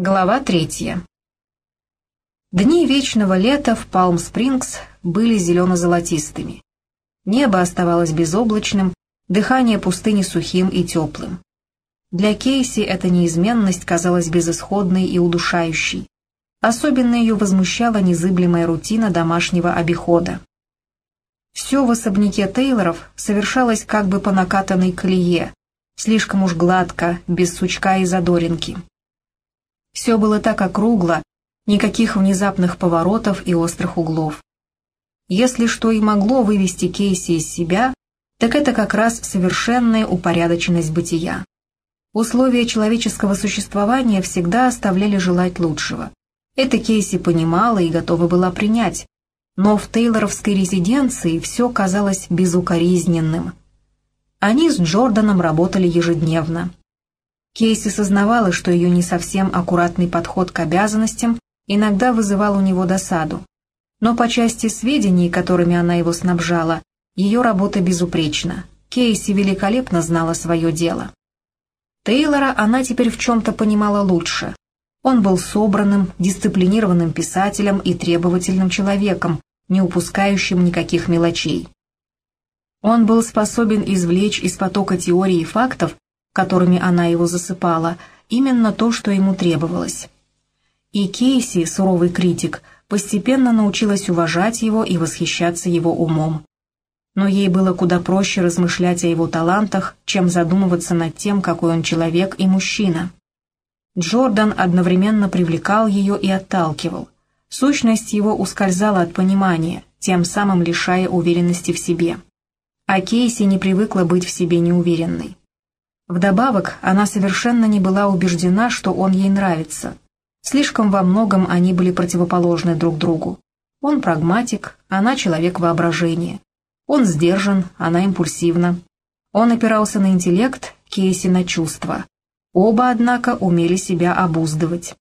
Глава третья. Дни вечного лета в Палм-Спрингс были зелено-золотистыми. Небо оставалось безоблачным, дыхание пустыни сухим и теплым. Для Кейси эта неизменность казалась безысходной и удушающей. Особенно ее возмущала незыблемая рутина домашнего обихода. Все в особняке Тейлоров совершалось как бы по накатанной колее, слишком уж гладко, без сучка и задоринки. Все было так округло, никаких внезапных поворотов и острых углов. Если что и могло вывести Кейси из себя, так это как раз совершенная упорядоченность бытия. Условия человеческого существования всегда оставляли желать лучшего. Это Кейси понимала и готова была принять, но в Тейлоровской резиденции все казалось безукоризненным. Они с Джорданом работали ежедневно. Кейси сознавала, что ее не совсем аккуратный подход к обязанностям иногда вызывал у него досаду. Но по части сведений, которыми она его снабжала, ее работа безупречна. Кейси великолепно знала свое дело. Тейлора она теперь в чем-то понимала лучше. Он был собранным, дисциплинированным писателем и требовательным человеком, не упускающим никаких мелочей. Он был способен извлечь из потока теорий и фактов которыми она его засыпала, именно то, что ему требовалось. И Кейси, суровый критик, постепенно научилась уважать его и восхищаться его умом. Но ей было куда проще размышлять о его талантах, чем задумываться над тем, какой он человек и мужчина. Джордан одновременно привлекал ее и отталкивал. Сущность его ускользала от понимания, тем самым лишая уверенности в себе. А Кейси не привыкла быть в себе неуверенной. Вдобавок, она совершенно не была убеждена, что он ей нравится. Слишком во многом они были противоположны друг другу. Он прагматик, она человек воображения. Он сдержан, она импульсивна. Он опирался на интеллект, Кейси на чувства. Оба, однако, умели себя обуздывать.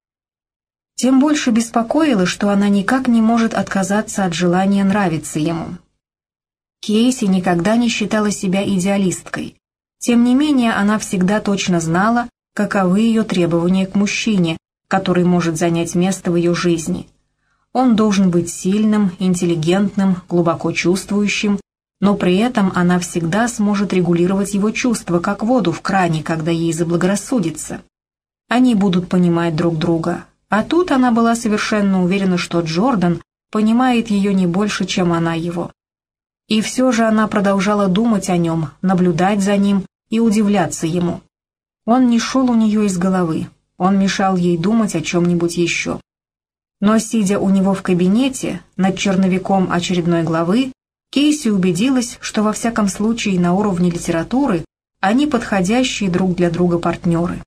Тем больше беспокоило, что она никак не может отказаться от желания нравиться ему. Кейси никогда не считала себя идеалисткой, тем не менее, она всегда точно знала, каковы ее требования к мужчине, который может занять место в ее жизни. Он должен быть сильным, интеллигентным, глубоко чувствующим, но при этом она всегда сможет регулировать его чувства, как воду в кране, когда ей заблагорассудится. Они будут понимать друг друга. А тут она была совершенно уверена, что Джордан понимает ее не больше, чем она его. И все же она продолжала думать о нем, наблюдать за ним и удивляться ему. Он не шел у нее из головы, он мешал ей думать о чем-нибудь еще. Но, сидя у него в кабинете, над черновиком очередной главы, Кейси убедилась, что во всяком случае на уровне литературы они подходящие друг для друга партнеры.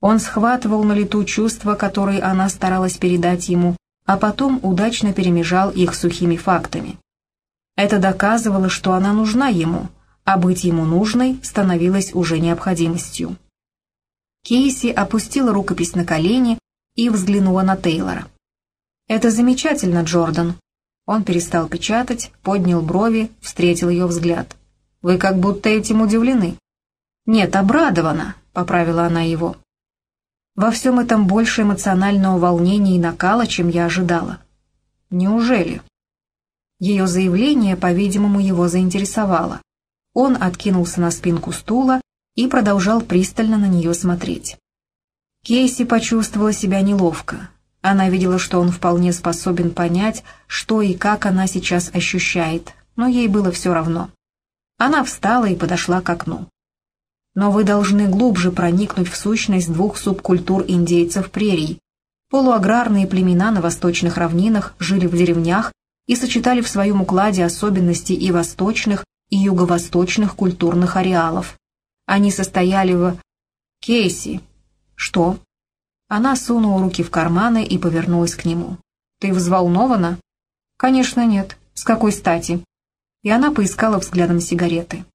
Он схватывал на лету чувства, которые она старалась передать ему, а потом удачно перемежал их сухими фактами. Это доказывало, что она нужна ему, а быть ему нужной становилось уже необходимостью. Кейси опустила рукопись на колени и взглянула на Тейлора. «Это замечательно, Джордан». Он перестал печатать, поднял брови, встретил ее взгляд. «Вы как будто этим удивлены». «Нет, обрадована», — поправила она его. «Во всем этом больше эмоционального волнения и накала, чем я ожидала». «Неужели?» Ее заявление, по-видимому, его заинтересовало. Он откинулся на спинку стула и продолжал пристально на нее смотреть. Кейси почувствовала себя неловко. Она видела, что он вполне способен понять, что и как она сейчас ощущает, но ей было все равно. Она встала и подошла к окну. Но вы должны глубже проникнуть в сущность двух субкультур индейцев прерий. Полуаграрные племена на восточных равнинах жили в деревнях и сочетали в своем укладе особенности и восточных, и юго-восточных культурных ареалов. Они состояли в... Кейси. Что? Она сунула руки в карманы и повернулась к нему. Ты взволнована? Конечно, нет. С какой стати? И она поискала взглядом сигареты.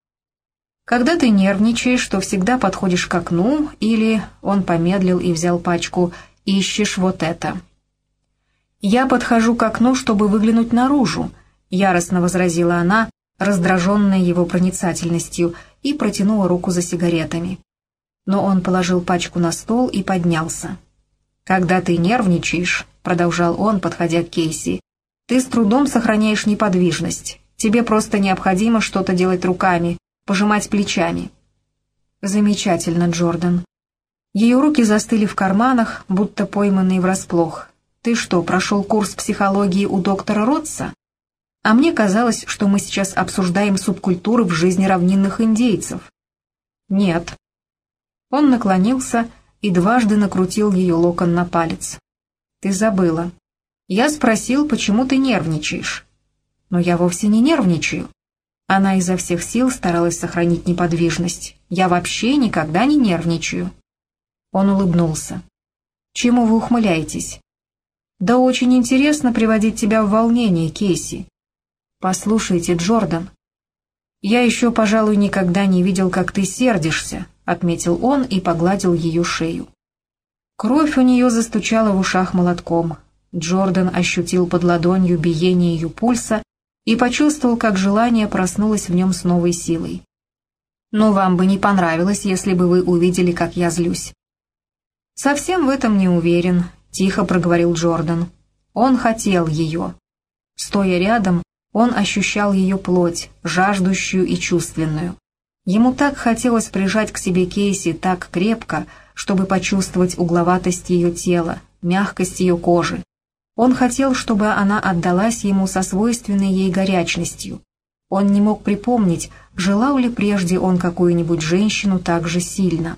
Когда ты нервничаешь, то всегда подходишь к окну, или, он помедлил и взял пачку, ищешь вот это. «Я подхожу к окну, чтобы выглянуть наружу», — яростно возразила она, раздраженная его проницательностью, и протянула руку за сигаретами. Но он положил пачку на стол и поднялся. «Когда ты нервничаешь», — продолжал он, подходя к Кейси, «ты с трудом сохраняешь неподвижность. Тебе просто необходимо что-то делать руками, пожимать плечами». «Замечательно, Джордан». Ее руки застыли в карманах, будто пойманные врасплох. «Ты что, прошел курс психологии у доктора Ротса?» А мне казалось, что мы сейчас обсуждаем субкультуры в жизни равнинных индейцев. Нет. Он наклонился и дважды накрутил ее локон на палец. Ты забыла. Я спросил, почему ты нервничаешь. Но я вовсе не нервничаю. Она изо всех сил старалась сохранить неподвижность. Я вообще никогда не нервничаю. Он улыбнулся. Чему вы ухмыляетесь? Да очень интересно приводить тебя в волнение, Кейси. «Послушайте, Джордан, я еще, пожалуй, никогда не видел, как ты сердишься», — отметил он и погладил ее шею. Кровь у нее застучала в ушах молотком. Джордан ощутил под ладонью биение ее пульса и почувствовал, как желание проснулось в нем с новой силой. «Но вам бы не понравилось, если бы вы увидели, как я злюсь». «Совсем в этом не уверен», — тихо проговорил Джордан. Он хотел ее. Стоя рядом, он ощущал ее плоть, жаждущую и чувственную. Ему так хотелось прижать к себе Кейси так крепко, чтобы почувствовать угловатость ее тела, мягкость ее кожи. Он хотел, чтобы она отдалась ему со свойственной ей горячностью. Он не мог припомнить, желал ли прежде он какую-нибудь женщину так же сильно.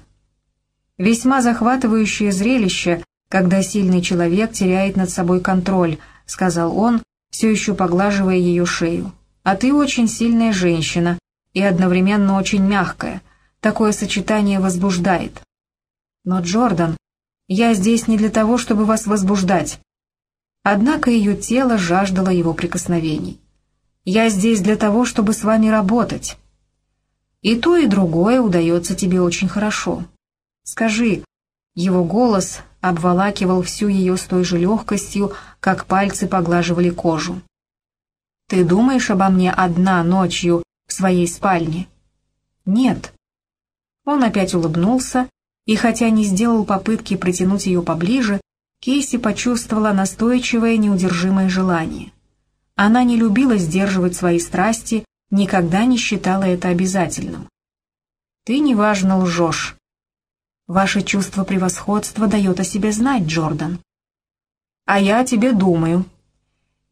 «Весьма захватывающее зрелище, когда сильный человек теряет над собой контроль», — сказал он, все еще поглаживая ее шею. «А ты очень сильная женщина и одновременно очень мягкая. Такое сочетание возбуждает». «Но, Джордан, я здесь не для того, чтобы вас возбуждать». Однако ее тело жаждало его прикосновений. «Я здесь для того, чтобы с вами работать». «И то, и другое удается тебе очень хорошо. Скажи, его голос обволакивал всю ее с той же легкостью, как пальцы поглаживали кожу. «Ты думаешь обо мне одна ночью в своей спальне?» «Нет». Он опять улыбнулся, и хотя не сделал попытки притянуть ее поближе, Кейси почувствовала настойчивое неудержимое желание. Она не любила сдерживать свои страсти, никогда не считала это обязательным. «Ты неважно лжешь», Ваше чувство превосходства дает о себе знать, Джордан. А я о тебе думаю.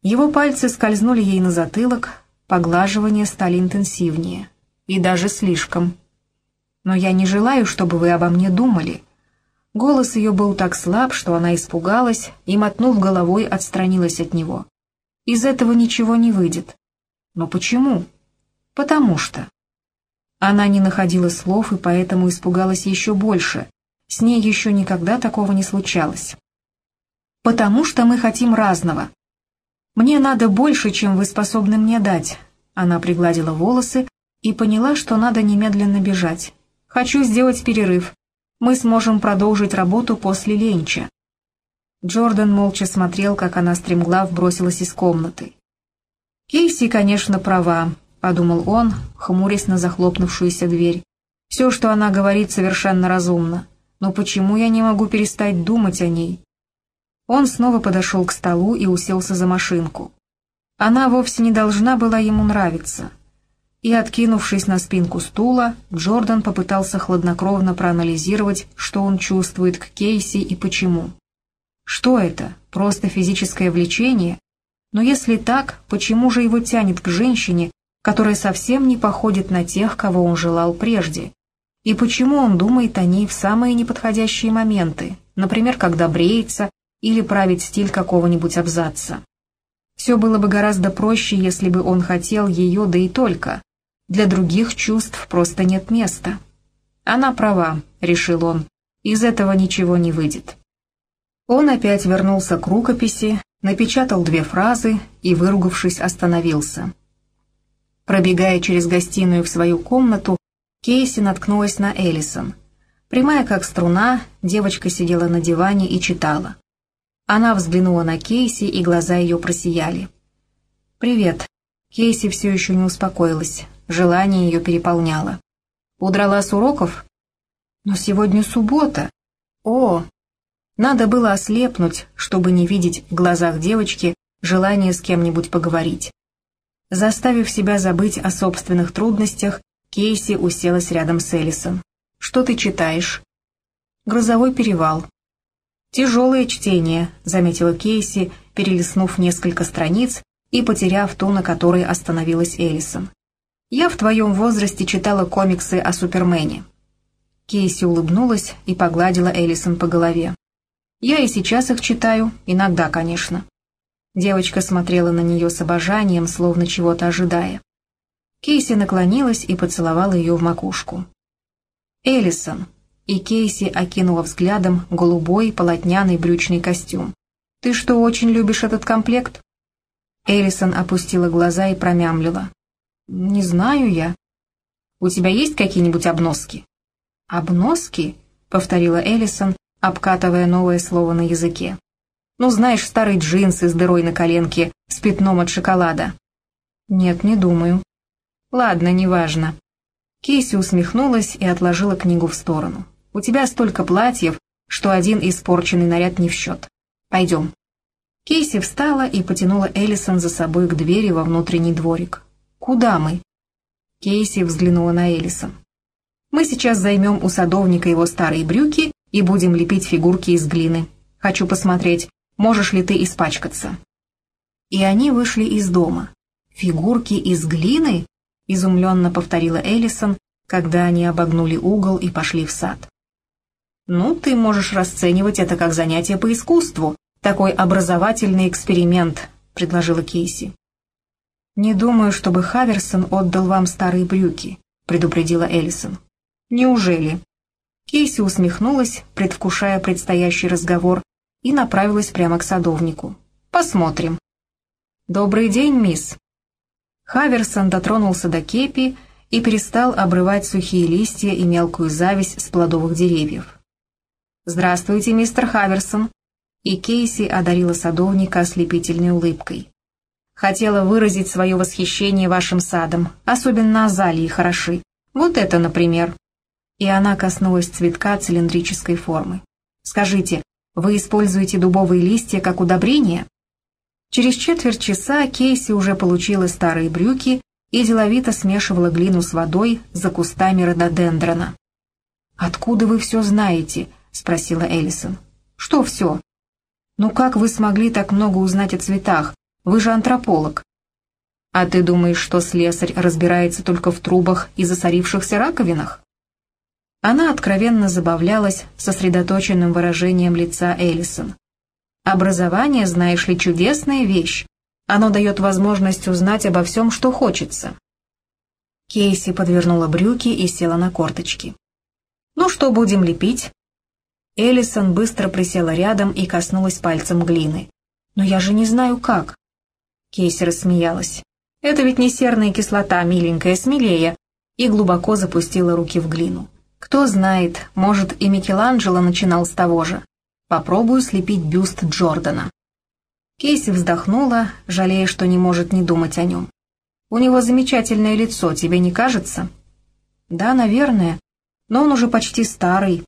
Его пальцы скользнули ей на затылок, поглаживания стали интенсивнее. И даже слишком. Но я не желаю, чтобы вы обо мне думали. Голос ее был так слаб, что она испугалась и, мотнув головой, отстранилась от него. Из этого ничего не выйдет. Но почему? Потому что. Она не находила слов и поэтому испугалась еще больше. С ней еще никогда такого не случалось. «Потому что мы хотим разного. Мне надо больше, чем вы способны мне дать». Она пригладила волосы и поняла, что надо немедленно бежать. «Хочу сделать перерыв. Мы сможем продолжить работу после ленча». Джордан молча смотрел, как она стремглав бросилась из комнаты. Кейси, конечно, права. — подумал он, хмурясь на захлопнувшуюся дверь. «Все, что она говорит, совершенно разумно. Но почему я не могу перестать думать о ней?» Он снова подошел к столу и уселся за машинку. Она вовсе не должна была ему нравиться. И, откинувшись на спинку стула, Джордан попытался хладнокровно проанализировать, что он чувствует к Кейси и почему. Что это? Просто физическое влечение? Но если так, почему же его тянет к женщине, которая совсем не походит на тех, кого он желал прежде. И почему он думает о ней в самые неподходящие моменты, например, когда бреется или правит стиль какого-нибудь абзаца. Все было бы гораздо проще, если бы он хотел ее, да и только. Для других чувств просто нет места. Она права, решил он, из этого ничего не выйдет. Он опять вернулся к рукописи, напечатал две фразы и, выругавшись, остановился. Пробегая через гостиную в свою комнату, Кейси наткнулась на Эллисон. Прямая как струна, девочка сидела на диване и читала. Она взглянула на Кейси, и глаза ее просияли. «Привет». Кейси все еще не успокоилась, желание ее переполняло. «Удрала с уроков?» «Но сегодня суббота». «О!» Надо было ослепнуть, чтобы не видеть в глазах девочки желание с кем-нибудь поговорить. Заставив себя забыть о собственных трудностях, Кейси уселась рядом с Эллисон. «Что ты читаешь?» «Грозовой перевал». «Тяжелое чтение», — заметила Кейси, перелистнув несколько страниц и потеряв ту, на которой остановилась Эллисон. «Я в твоем возрасте читала комиксы о Супермене». Кейси улыбнулась и погладила Эллисон по голове. «Я и сейчас их читаю, иногда, конечно». Девочка смотрела на нее с обожанием, словно чего-то ожидая. Кейси наклонилась и поцеловала ее в макушку. «Эллисон», и Кейси окинула взглядом голубой полотняный брючный костюм. «Ты что, очень любишь этот комплект?» Эллисон опустила глаза и промямлила. «Не знаю я». «У тебя есть какие-нибудь обноски?» «Обноски?» — повторила Эллисон, обкатывая новое слово на языке. «Ну, знаешь, старые джинсы с дырой на коленке, с пятном от шоколада». «Нет, не думаю». «Ладно, неважно». Кейси усмехнулась и отложила книгу в сторону. «У тебя столько платьев, что один испорченный наряд не в счет. Пойдем». Кейси встала и потянула Эллисон за собой к двери во внутренний дворик. «Куда мы?» Кейси взглянула на Эллисон. «Мы сейчас займем у садовника его старые брюки и будем лепить фигурки из глины. Хочу посмотреть, можешь ли ты испачкаться». И они вышли из дома. «Фигурки из глины?» — изумленно повторила Эллисон, когда они обогнули угол и пошли в сад. «Ну, ты можешь расценивать это как занятие по искусству», такой образовательный эксперимент», — предложила Кейси. «Не думаю, чтобы Хаверсон отдал вам старые брюки», — предупредила Эллисон. «Неужели?» Кейси усмехнулась, предвкушая предстоящий разговор, и направилась прямо к садовнику. «Посмотрим». «Добрый день, мисс». Хаверсон дотронулся до кепи и перестал обрывать сухие листья и мелкую зависть с плодовых деревьев. «Здравствуйте, мистер Хаверсон», и Кейси одарила садовника ослепительной улыбкой. «Хотела выразить свое восхищение вашим садом, особенно азалии хороши. Вот это, например». И она коснулась цветка цилиндрической формы. «Скажите, вы используете дубовые листья как удобрение?» Через четверть часа Кейси уже получила старые брюки и деловито смешивала глину с водой за кустами рододендрона. «Откуда вы все знаете?» — спросила Эллисон. «Что все?» «Ну как вы смогли так много узнать о цветах? Вы же антрополог». «А ты думаешь, что слесарь разбирается только в трубах и засорившихся раковинах?» Она откровенно забавлялась сосредоточенным выражением лица Эллисон. «Образование, знаешь ли, чудесная вещь. Оно дает возможность узнать обо всем, что хочется». Кейси подвернула брюки и села на корточки. «Ну что будем лепить?» Эллисон быстро присела рядом и коснулась пальцем глины. «Но я же не знаю, как». Кейси рассмеялась. «Это ведь не серная кислота, миленькая, смелее», и глубоко запустила руки в глину. «Кто знает, может, и Микеланджело начинал с того же. Попробую слепить бюст Джордана». Кейси вздохнула, жалея, что не может не думать о нем. «У него замечательное лицо, тебе не кажется?» «Да, наверное, но он уже почти старый,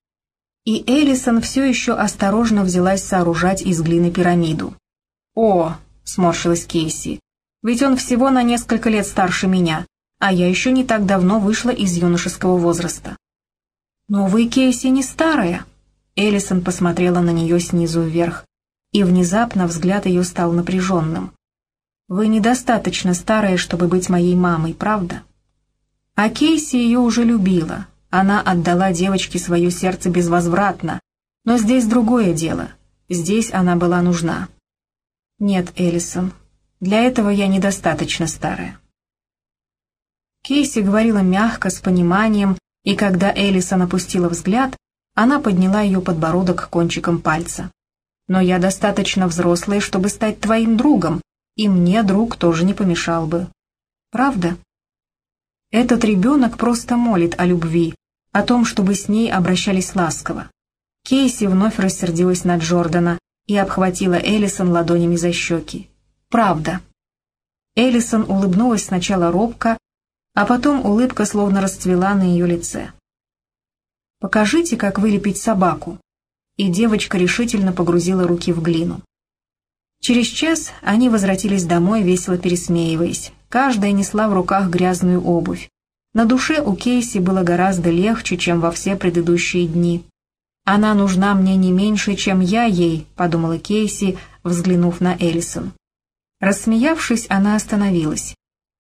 и Эллисон все еще осторожно взялась сооружать из глины пирамиду. «О!» — сморщилась Кейси. «Ведь он всего на несколько лет старше меня, а я еще не так давно вышла из юношеского возраста». «Но вы, Кейси, не старая!» Эллисон посмотрела на нее снизу вверх, и внезапно взгляд ее стал напряженным. «Вы недостаточно старая, чтобы быть моей мамой, правда?» А Кейси ее уже любила, она отдала девочке свое сердце безвозвратно, но здесь другое дело. Здесь она была нужна. Нет, Эллисон, для этого я недостаточно старая. Кейси говорила мягко, с пониманием, и когда Эллисон опустила взгляд, она подняла ее подбородок кончиком пальца. «Но я достаточно взрослая, чтобы стать твоим другом, и мне друг тоже не помешал бы. Правда?» Этот ребенок просто молит о любви, о том, чтобы с ней обращались ласково. Кейси вновь рассердилась на Джордана и обхватила Эллисон ладонями за щеки. «Правда». Эллисон улыбнулась сначала робко, а потом улыбка словно расцвела на ее лице. «Покажите, как вылепить собаку». и девочка решительно погрузила руки в глину. Через час они возвратились домой, весело пересмеиваясь. Каждая несла в руках грязную обувь. На душе у Кейси было гораздо легче, чем во все предыдущие дни. «Она нужна мне не меньше, чем я ей», — подумала Кейси, взглянув на Эллисон. Рассмеявшись, она остановилась.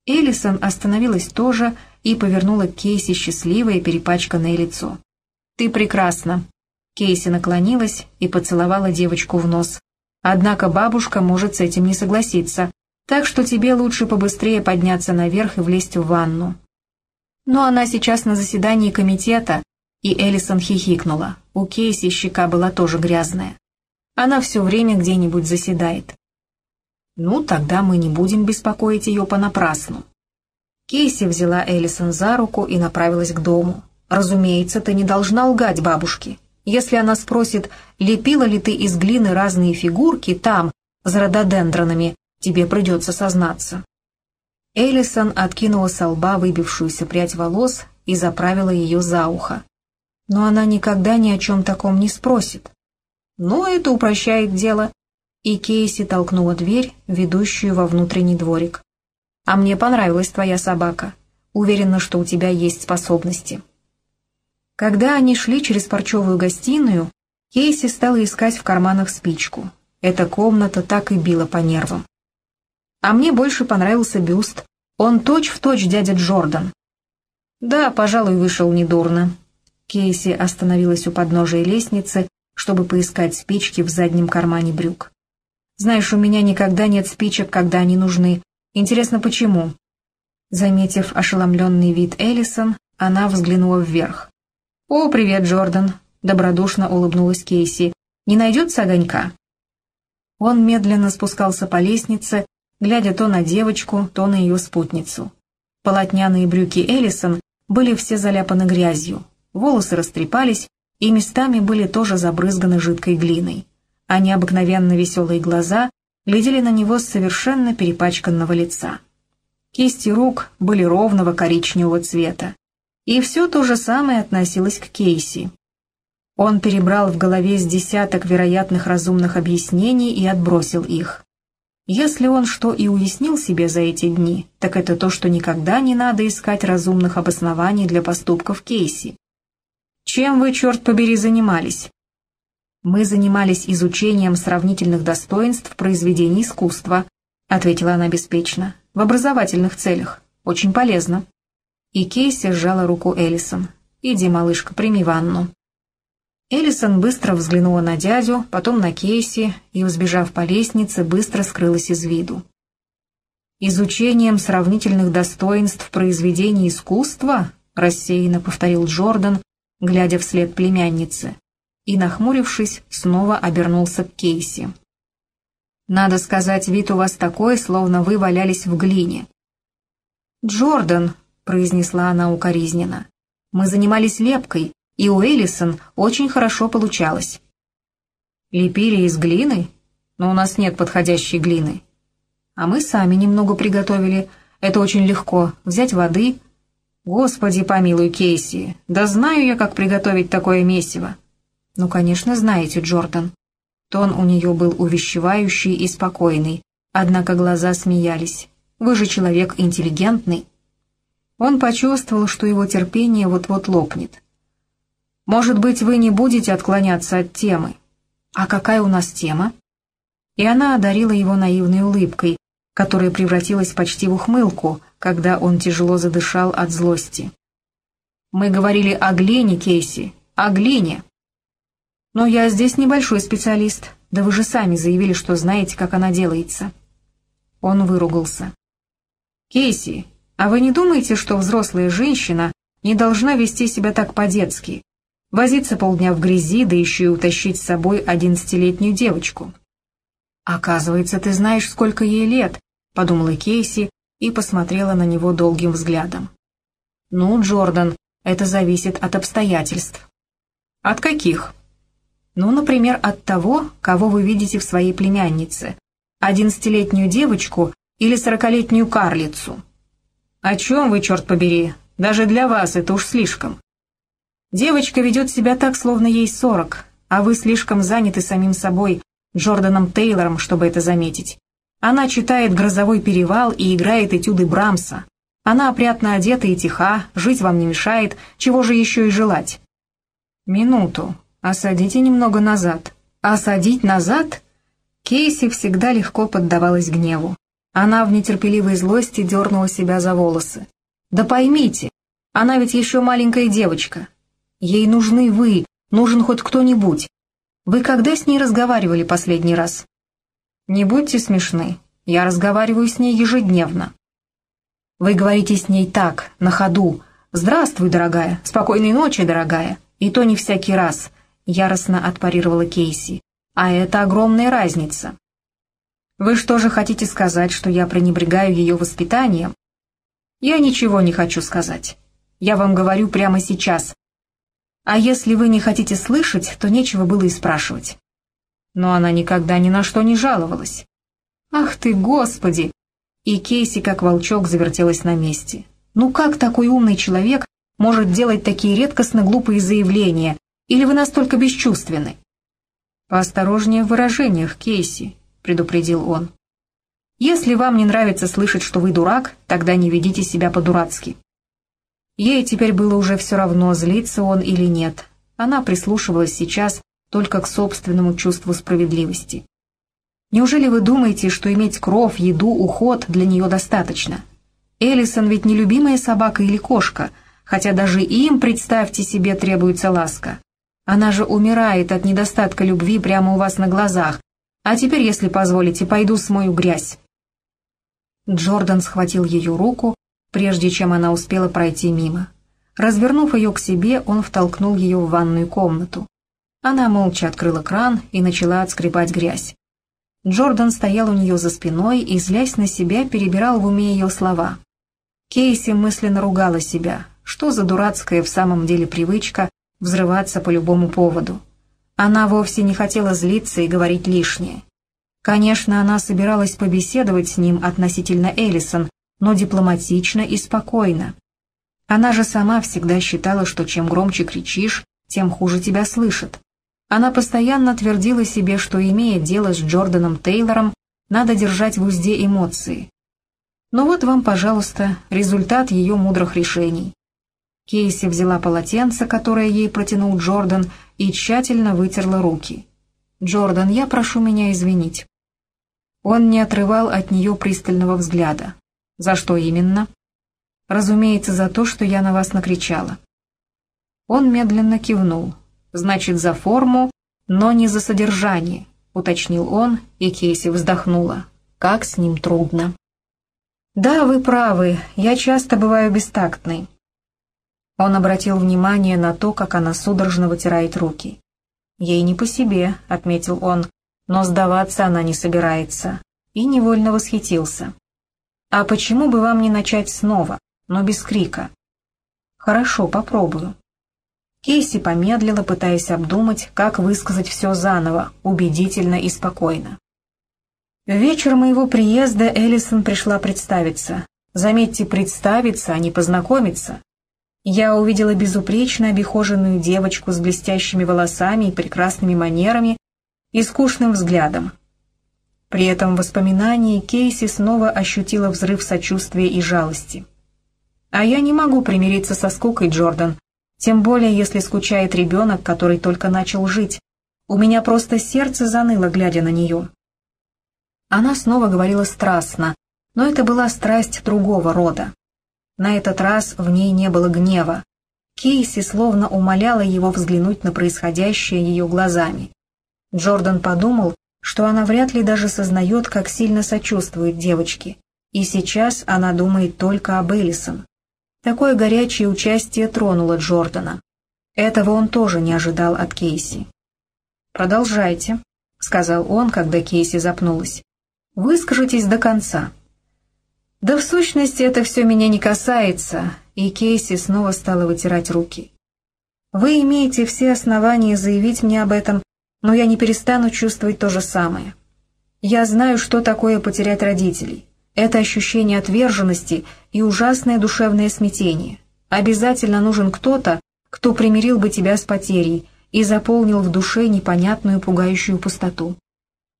Эллисон остановилась тоже и повернула Кейси счастливое перепачканное лицо. «Ты прекрасна!» Кейси наклонилась и поцеловала девочку в нос. «Однако бабушка может с этим не согласиться, так что тебе лучше побыстрее подняться наверх и влезть в ванну». Но она сейчас на заседании комитета, и Эллисон хихикнула. У Кейси щека была тоже грязная. Она все время где-нибудь заседает. «Ну, тогда мы не будем беспокоить ее понапрасну». Кейси взяла Эллисон за руку и направилась к дому. «Разумеется, ты не должна лгать бабушке. Если она спросит, лепила ли ты из глины разные фигурки там, за рододендронами, тебе придется сознаться». Эллисон откинула со лба выбившуюся прядь волос и заправила ее за ухо. Но она никогда ни о чем таком не спросит. Но это упрощает дело и Кейси толкнула дверь, ведущую во внутренний дворик. «А мне понравилась твоя собака. Уверена, что у тебя есть способности». Когда они шли через парчевую гостиную, Кейси стала искать в карманах спичку. Эта комната так и била по нервам. А мне больше понравился бюст. Он точь-в-точь точь дядя Джордан. Да, пожалуй, вышел недурно. Кейси остановилась у подножия лестницы, чтобы поискать спички в заднем кармане брюк. Знаешь, у меня никогда нет спичек, когда они нужны. Интересно, почему?» Заметив ошеломленный вид Эллисон, она взглянула вверх. «О, привет, Джордан!» — добродушно улыбнулась Кейси. «Не найдется огонька?» Он медленно спускался по лестнице, глядя то на девочку, то на ее спутницу. Полотняные брюки Эллисон были все заляпаны грязью, волосы растрепались и местами были тоже забрызганы жидкой глиной а необыкновенно веселые глаза глядели на него с совершенно перепачканного лица. Кисти рук были ровного коричневого цвета. И все то же самое относилось к Кейси. Он перебрал в голове с десяток вероятных разумных объяснений и отбросил их. Если он что и уяснил себе за эти дни, так это то, что никогда не надо искать разумных обоснований для поступков Кейси. «Чем вы, черт побери, занимались?» «Мы занимались изучением сравнительных достоинств произведений искусства», ответила она беспечно, «в образовательных целях. Очень полезно». И Кейси сжала руку Эллисон. «Иди, малышка, прими ванну». Эллисон быстро взглянула на дядю, потом на Кейси и, взбежав по лестнице, быстро скрылась из виду. «Изучением сравнительных достоинств произведений искусства?» — рассеянно повторил Джордан, глядя вслед племяннице и, нахмурившись, снова обернулся к Кейси. «Надо сказать, вид у вас такой, словно вы валялись в глине». «Джордан», — произнесла она укоризненно, — «мы занимались лепкой, и у Эллисон очень хорошо получалось». «Лепили из глины? Но у нас нет подходящей глины». «А мы сами немного приготовили. Это очень легко. Взять воды...» «Господи помилуй, Кейси, да знаю я, как приготовить такое месиво. «Ну, конечно, знаете, Джордан». Тон у нее был увещевающий и спокойный, однако глаза смеялись. «Вы же человек интеллигентный». Он почувствовал, что его терпение вот-вот лопнет. «Может быть, вы не будете отклоняться от темы?» «А какая у нас тема?» И она одарила его наивной улыбкой, которая превратилась почти в ухмылку, когда он тяжело задышал от злости. «Мы говорили о глине, Кейси, о глине!» «Но я здесь небольшой специалист. Да вы же сами заявили, что знаете, как она делается». Он выругался. «Кейси, а вы не думаете, что взрослая женщина не должна вести себя так по-детски? Возиться полдня в грязи, да еще и утащить с собой одиннадцатилетнюю девочку?» «Оказывается, ты знаешь, сколько ей лет», — подумала Кейси и посмотрела на него долгим взглядом. «Ну, Джордан, это зависит от обстоятельств». «От каких?» Ну, например, от того, кого вы видите в своей племяннице. Одиннадцатилетнюю девочку или сорокалетнюю карлицу. О чем вы, черт побери? Даже для вас это уж слишком. Девочка ведет себя так, словно ей сорок. а вы слишком заняты самим собой, Джорданом Тейлором, чтобы это заметить. Она читает «Грозовой перевал» и играет этюды Брамса. Она опрятно одета и тиха, жить вам не мешает, чего же еще и желать? Минуту. Осадите немного назад. Осадить назад? Кейси всегда легко поддавалась гневу. Она в нетерпеливой злости дернула себя за волосы. «Да поймите, она ведь еще маленькая девочка. Ей нужны вы, нужен хоть кто-нибудь. Вы когда с ней разговаривали последний раз?» «Не будьте смешны, я разговариваю с ней ежедневно». «Вы говорите с ней так, на ходу. Здравствуй, дорогая, спокойной ночи, дорогая. И то не всякий раз», — яростно отпарировала Кейси. «А это огромная разница». «Вы что же хотите сказать, что я пренебрегаю ее воспитанием?» «Я ничего не хочу сказать. Я вам говорю прямо сейчас. А если вы не хотите слышать, то нечего было и спрашивать» но она никогда ни на что не жаловалась. «Ах ты, Господи!» И Кейси, как волчок, завертелась на месте. «Ну как такой умный человек может делать такие редкостно глупые заявления? Или вы настолько бесчувственны?» «Поосторожнее в выражениях, Кейси», — предупредил он. «Если вам не нравится слышать, что вы дурак, тогда не ведите себя по-дурацки». Ей теперь было уже все равно, злится он или нет. Она прислушивалась сейчас только к собственному чувству справедливости. Неужели вы думаете, что иметь кров, еду, уход для нее достаточно? Элисон ведь не любимая собака или кошка, хотя даже им, представьте себе, требуется ласка. Она же умирает от недостатка любви прямо у вас на глазах. А теперь, если позволите, пойду смою грязь. Джордан схватил ее руку, прежде чем она успела пройти мимо. Развернув ее к себе, он втолкнул ее в ванную комнату. Она молча открыла кран и начала отскребать грязь. Джордан стоял у нее за спиной и, злясь на себя, перебирал в уме ее слова. Кейси мысленно ругала себя. Что за дурацкая в самом деле привычка взрываться по любому поводу? Она вовсе не хотела злиться и говорить лишнее. Конечно, она собиралась побеседовать с ним относительно Эллисон, но дипломатично и спокойно. Она же сама всегда считала, что чем громче кричишь, тем хуже тебя слышат. Она постоянно твердила себе, что, имея дело с Джорданом Тейлором, надо держать в узде эмоции. Но вот вам, пожалуйста, результат ее мудрых решений. Кейси взяла полотенце, которое ей протянул Джордан, и тщательно вытерла руки. «Джордан, я прошу меня извинить». Он не отрывал от нее пристального взгляда. «За что именно?» «Разумеется, за то, что я на вас накричала». Он медленно кивнул. Значит, за форму, но не за содержание, уточнил он, и Кейси вздохнула. Как с ним трудно. Да, вы правы, я часто бываю бестактной. Он обратил внимание на то, как она судорожно вытирает руки. «Ей не по себе», — отметил он, — «но сдаваться она не собирается». И невольно восхитился. «А почему бы вам не начать снова, но без крика?» «Хорошо, попробую». Кейси помедлила, пытаясь обдумать, как высказать все заново, убедительно и спокойно. В вечер моего приезда Эллисон пришла представиться. Заметьте, представиться, а не познакомиться. Я увидела безупречно обихоженную девочку с блестящими волосами и прекрасными манерами и скучным взглядом. При этом воспоминании Кейси снова ощутила взрыв сочувствия и жалости. «А я не могу примириться со скукой, Джордан», тем более, если скучает ребенок, который только начал жить. У меня просто сердце заныло, глядя на нее. Она снова говорила страстно, но это была страсть другого рода. На этот раз в ней не было гнева. Кейси словно умоляла его взглянуть на происходящее ее глазами. Джордан подумал, что она вряд ли даже сознает, как сильно сочувствует девочке, и сейчас она думает только об Эллисон. Такое горячее участие тронуло Джордана. Этого он тоже не ожидал от Кейси. «Продолжайте», — сказал он, когда Кейси запнулась. «Выскажитесь до конца». «Да в сущности это все меня не касается», и Кейси снова стала вытирать руки. «Вы имеете все основания заявить мне об этом, но я не перестану чувствовать то же самое. Я знаю, что такое потерять родителей. Это ощущение отверженности и ужасное душевное смятение. Обязательно нужен кто-то, кто примирил бы тебя с потерей, и заполнил в душе непонятную пугающую пустоту.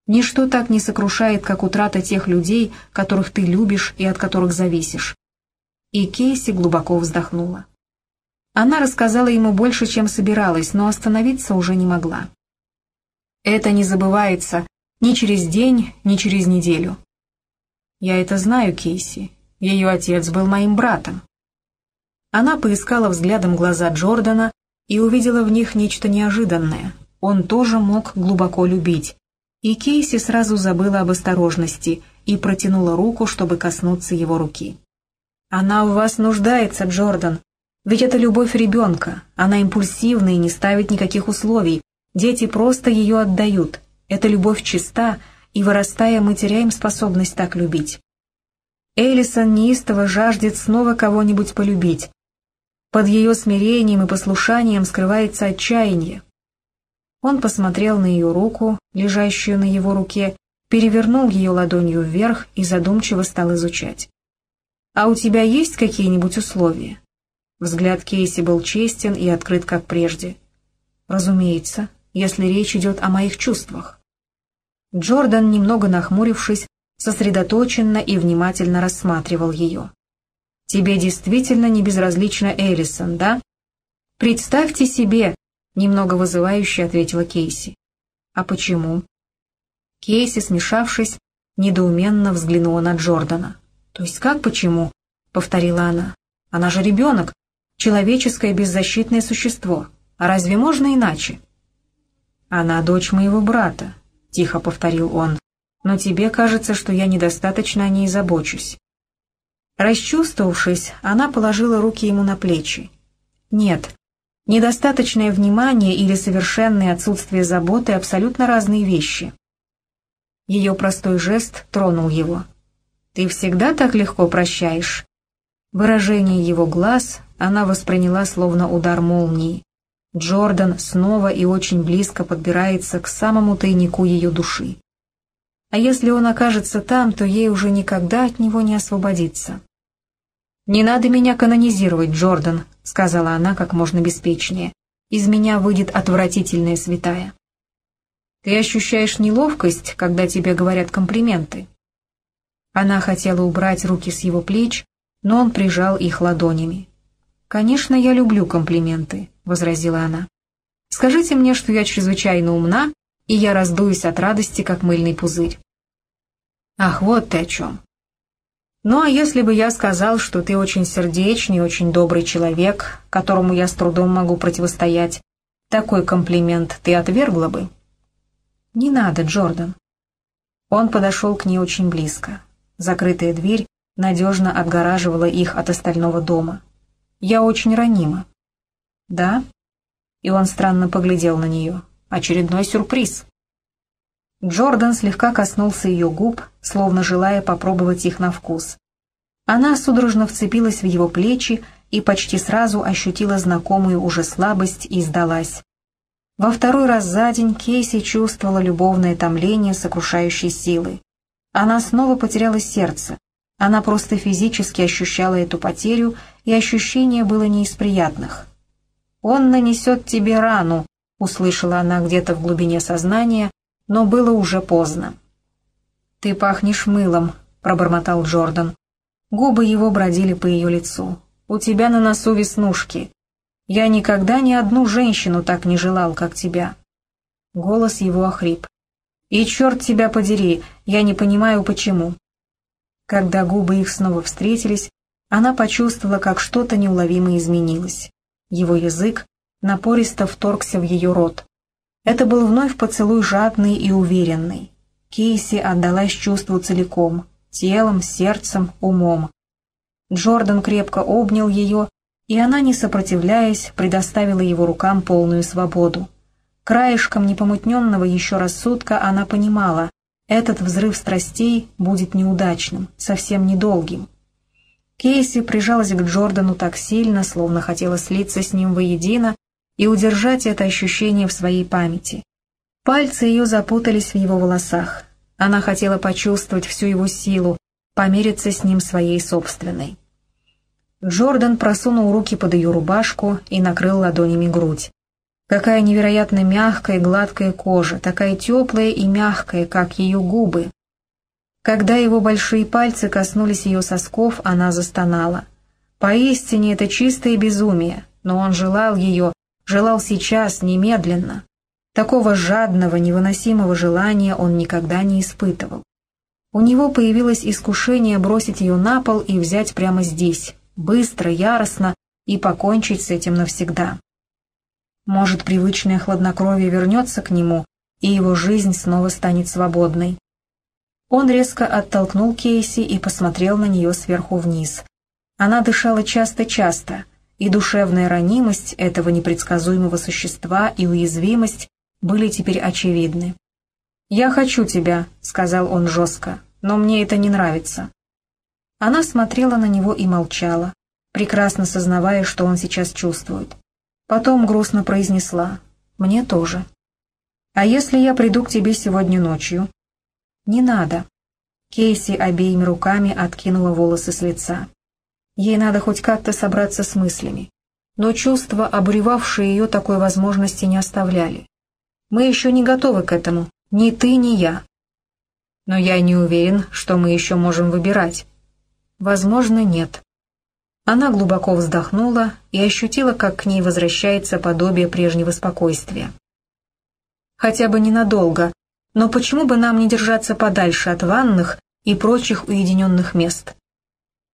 Ничто так не сокрушает, как утрата тех людей, которых ты любишь и от которых зависишь. И Кейси глубоко вздохнула. Она рассказала ему больше, чем собиралась, но остановиться уже не могла. Это не забывается ни через день, ни через неделю. Я это знаю, Кейси. Ее отец был моим братом. Она поискала взглядом глаза Джордана и увидела в них нечто неожиданное. Он тоже мог глубоко любить. И Кейси сразу забыла об осторожности и протянула руку, чтобы коснуться его руки. «Она в вас нуждается, Джордан. Ведь это любовь ребенка. Она импульсивна и не ставит никаких условий. Дети просто ее отдают. Эта любовь чиста, и, вырастая, мы теряем способность так любить. Элисон неистово жаждет снова кого-нибудь полюбить. Под ее смирением и послушанием скрывается отчаяние. Он посмотрел на ее руку, лежащую на его руке, перевернул ее ладонью вверх и задумчиво стал изучать. «А у тебя есть какие-нибудь условия?» Взгляд Кейси был честен и открыт, как прежде. «Разумеется, если речь идет о моих чувствах». Джордан, немного нахмурившись, сосредоточенно и внимательно рассматривал ее. «Тебе действительно не безразлична Эллисон, да?» «Представьте себе», — немного вызывающе ответила Кейси. «А почему?» Кейси, смешавшись, недоуменно взглянула на Джордана. «То есть как почему?» — повторила она. «Она же ребенок, человеческое беззащитное существо. А разве можно иначе?» «Она дочь моего брата», — тихо повторил он но тебе кажется, что я недостаточно о ней забочусь». Расчувствовавшись, она положила руки ему на плечи. «Нет, недостаточное внимание или совершенное отсутствие заботы — абсолютно разные вещи». Ее простой жест тронул его. «Ты всегда так легко прощаешь?» Выражение его глаз она восприняла словно удар молнии. Джордан снова и очень близко подбирается к самому тайнику ее души а если он окажется там, то ей уже никогда от него не освободиться. «Не надо меня канонизировать, Джордан», — сказала она как можно беспечнее. «Из меня выйдет отвратительная святая». «Ты ощущаешь неловкость, когда тебе говорят комплименты?» Она хотела убрать руки с его плеч, но он прижал их ладонями. «Конечно, я люблю комплименты», — возразила она. «Скажите мне, что я чрезвычайно умна и я раздуюсь от радости, как мыльный пузырь. Ах, вот ты о чем. Ну, а если бы я сказал, что ты очень сердечный, очень добрый человек, которому я с трудом могу противостоять, такой комплимент ты отвергла бы? Не надо, Джордан. Он подошел к ней очень близко. Закрытая дверь надежно отгораживала их от остального дома. Я очень ранима. Да? И он странно поглядел на нее. Очередной сюрприз. Джордан слегка коснулся ее губ, словно желая попробовать их на вкус. Она судорожно вцепилась в его плечи и почти сразу ощутила знакомую уже слабость и сдалась. Во второй раз за день Кейси чувствовала любовное томление сокрушающей силы. Она снова потеряла сердце. Она просто физически ощущала эту потерю, и ощущение было не из приятных. «Он нанесет тебе рану», услышала она где-то в глубине сознания, но было уже поздно. «Ты пахнешь мылом», — пробормотал Джордан. Губы его бродили по ее лицу. «У тебя на носу веснушки. Я никогда ни одну женщину так не желал, как тебя». Голос его охрип. «И черт тебя подери, я не понимаю, почему». Когда губы их снова встретились, она почувствовала, как что-то неуловимо изменилось. Его язык напористо вторгся в ее рот. Это был вновь поцелуй жадный и уверенный. Кейси отдалась чувству целиком, телом, сердцем, умом. Джордан крепко обнял ее, и она, не сопротивляясь, предоставила его рукам полную свободу. Краешком непомутненного еще рассудка она понимала, этот взрыв страстей будет неудачным, совсем недолгим. Кейси прижалась к Джордану так сильно, словно хотела слиться с ним воедино, и удержать это ощущение в своей памяти. Пальцы ее запутались в его волосах. Она хотела почувствовать всю его силу, помериться с ним своей собственной. Джордан просунул руки под ее рубашку и накрыл ладонями грудь. Какая невероятно мягкая и гладкая кожа, такая теплая и мягкая, как ее губы. Когда его большие пальцы коснулись ее сосков, она застонала. Поистине это чистое безумие, но он желал ее, желал сейчас, немедленно. Такого жадного, невыносимого желания он никогда не испытывал. У него появилось искушение бросить ее на пол и взять прямо здесь, быстро, яростно, и покончить с этим навсегда. Может, привычное хладнокровие вернется к нему, и его жизнь снова станет свободной. Он резко оттолкнул Кейси и посмотрел на нее сверху вниз. Она дышала часто-часто, и душевная ранимость этого непредсказуемого существа и уязвимость были теперь очевидны. «Я хочу тебя», — сказал он жестко, — «но мне это не нравится». Она смотрела на него и молчала, прекрасно сознавая, что он сейчас чувствует. Потом грустно произнесла «Мне тоже». «А если я приду к тебе сегодня ночью?» «Не надо». Кейси обеими руками откинула волосы с лица. Ей надо хоть как-то собраться с мыслями. Но чувства, обуревавшие ее такой возможности, не оставляли. «Мы еще не готовы к этому, ни ты, ни я». «Но я не уверен, что мы еще можем выбирать». «Возможно, нет». Она глубоко вздохнула и ощутила, как к ней возвращается подобие прежнего спокойствия. Хотя бы ненадолго, но почему бы нам не держаться подальше от ванных и прочих уединенных мест?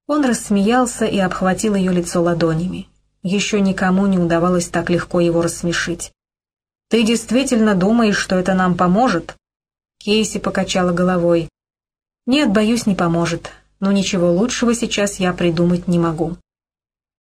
Он рассмеялся и обхватил ее лицо ладонями. Еще никому не удавалось так легко его рассмешить. «Ты действительно думаешь, что это нам поможет?» Кейси покачала головой. «Нет, боюсь, не поможет, но ничего лучшего сейчас я придумать не могу».